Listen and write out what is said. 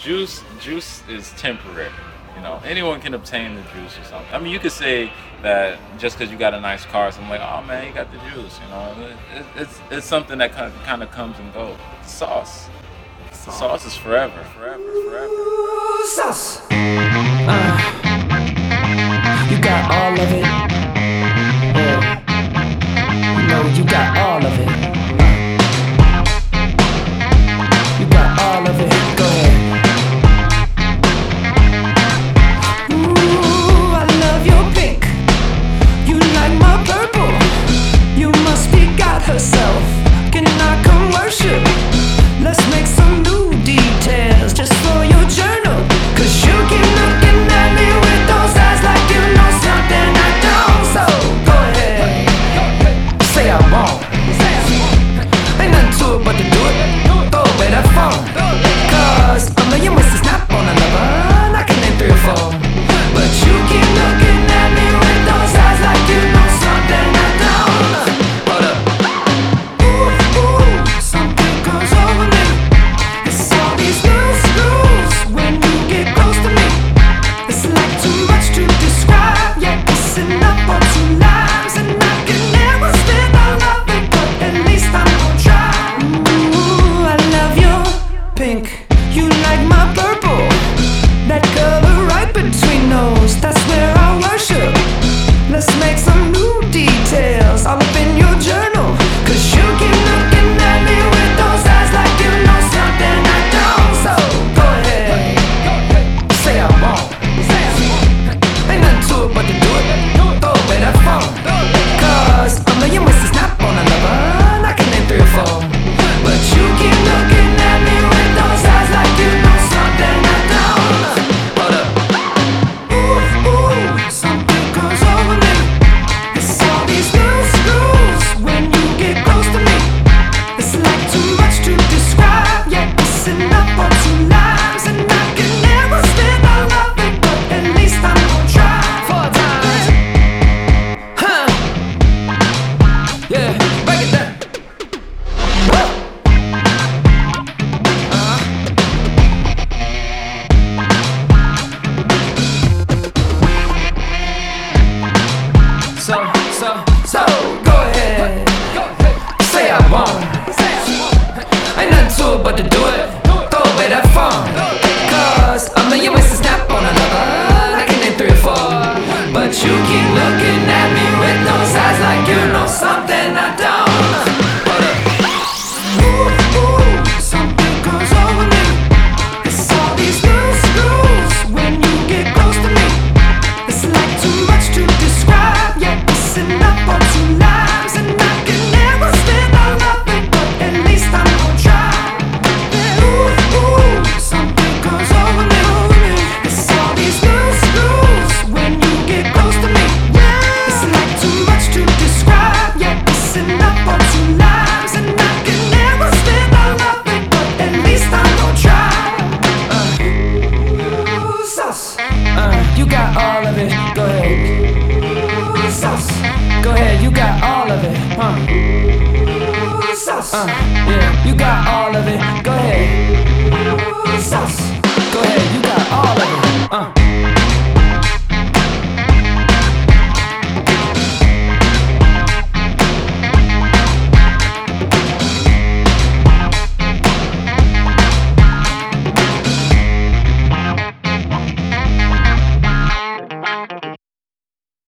juice juice is temporary. You know, anyone can obtain the juice or something. I mean, you could say that just because you got a nice car, so I'm like, oh man, you got the juice. You know, it, it's it's something that kind of, kind of comes and goes. Sauce. sauce, sauce is forever, forever, forever. Sauce. you can all of it, huh? Uh, yeah, you got all of it. Go